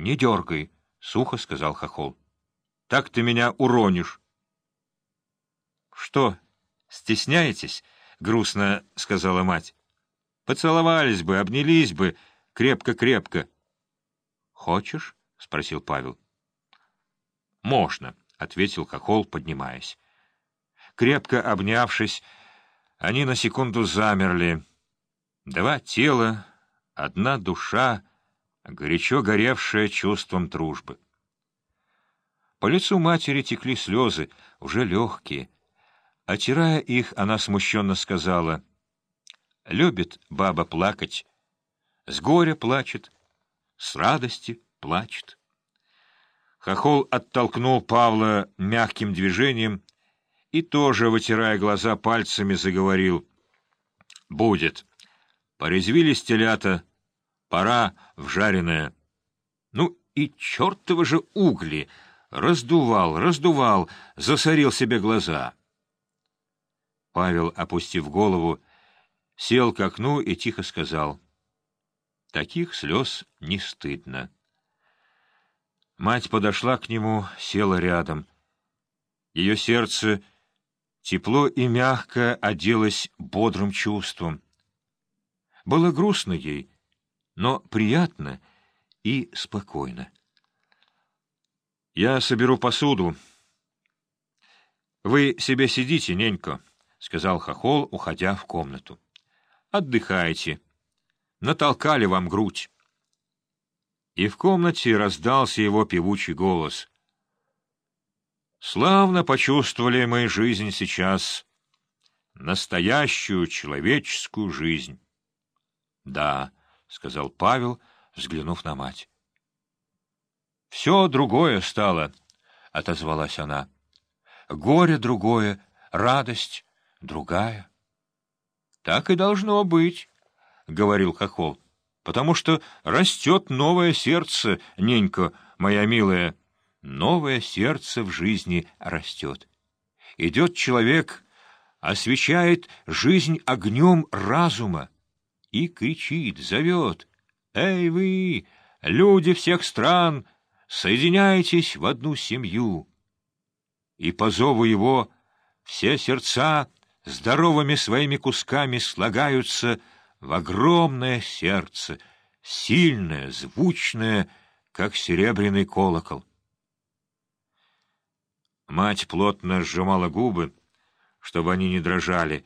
Не дергай, — сухо сказал Хохол. — Так ты меня уронишь. — Что, стесняетесь? — грустно сказала мать. — Поцеловались бы, обнялись бы, крепко-крепко. — Хочешь? — спросил Павел. — Можно, — ответил Хохол, поднимаясь. Крепко обнявшись, они на секунду замерли. Два тела, одна душа, горячо горевшая чувством дружбы. По лицу матери текли слезы, уже легкие. Отирая их, она смущенно сказала, «Любит баба плакать, с горя плачет, с радости плачет». Хохол оттолкнул Павла мягким движением и тоже, вытирая глаза пальцами, заговорил. «Будет. Порезвились телята, пора в жареное. Ну и чертовы же угли! Раздувал, раздувал, засорил себе глаза». Павел, опустив голову, сел к окну и тихо сказал. «Таких слез не стыдно». Мать подошла к нему, села рядом. Ее сердце тепло и мягко оделось бодрым чувством. Было грустно ей, но приятно и спокойно. «Я соберу посуду. Вы себе сидите, ненько», — сказал Хохол, уходя в комнату. «Отдыхайте. Натолкали вам грудь» и в комнате раздался его певучий голос. «Славно почувствовали мы жизнь сейчас, настоящую человеческую жизнь». «Да», — сказал Павел, взглянув на мать. «Все другое стало», — отозвалась она. «Горе другое, радость другая». «Так и должно быть», — говорил Хохол потому что растет новое сердце, ненька моя милая. Новое сердце в жизни растет. Идет человек, освещает жизнь огнем разума и кричит, зовет. «Эй вы, люди всех стран, соединяйтесь в одну семью!» И по зову его все сердца здоровыми своими кусками слагаются в огромное сердце, сильное, звучное, как серебряный колокол. Мать плотно сжимала губы, чтобы они не дрожали,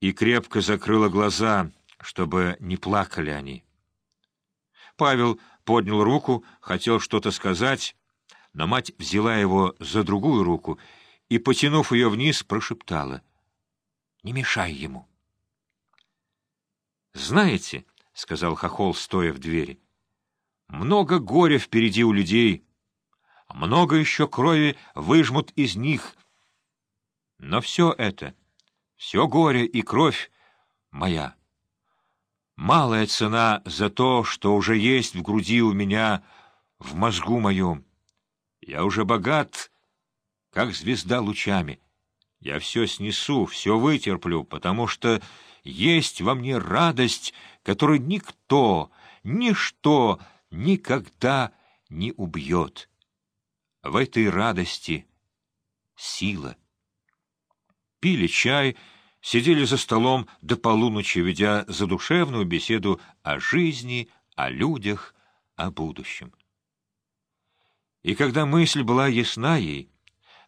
и крепко закрыла глаза, чтобы не плакали они. Павел поднял руку, хотел что-то сказать, но мать взяла его за другую руку и, потянув ее вниз, прошептала. — Не мешай ему. «Знаете, — сказал Хохол, стоя в двери, — много горя впереди у людей, много еще крови выжмут из них. Но все это, все горе и кровь моя. Малая цена за то, что уже есть в груди у меня, в мозгу моем. Я уже богат, как звезда лучами. Я все снесу, все вытерплю, потому что есть во мне радость, которую никто, ничто никогда не убьет. В этой радости сила. Пили чай, сидели за столом до полуночи, ведя задушевную беседу о жизни, о людях, о будущем. И когда мысль была ясна ей,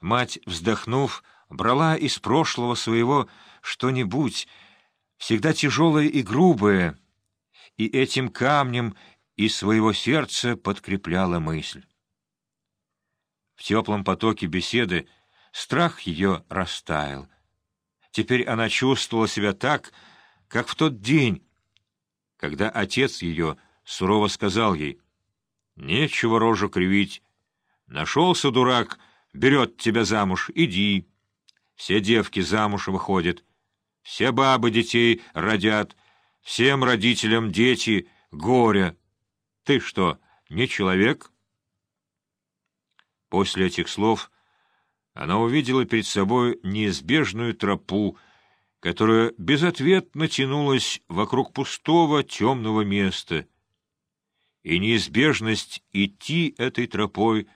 мать, вздохнув, брала из прошлого своего что-нибудь, всегда тяжелое и грубое, и этим камнем из своего сердца подкрепляла мысль. В теплом потоке беседы страх ее растаял. Теперь она чувствовала себя так, как в тот день, когда отец ее сурово сказал ей, «Нечего рожу кривить. Нашелся дурак, берет тебя замуж, иди. Все девки замуж выходят, все бабы детей родят, всем родителям дети горе. Ты что, не человек? После этих слов она увидела перед собой неизбежную тропу, которая безответно тянулась вокруг пустого темного места, и неизбежность идти этой тропой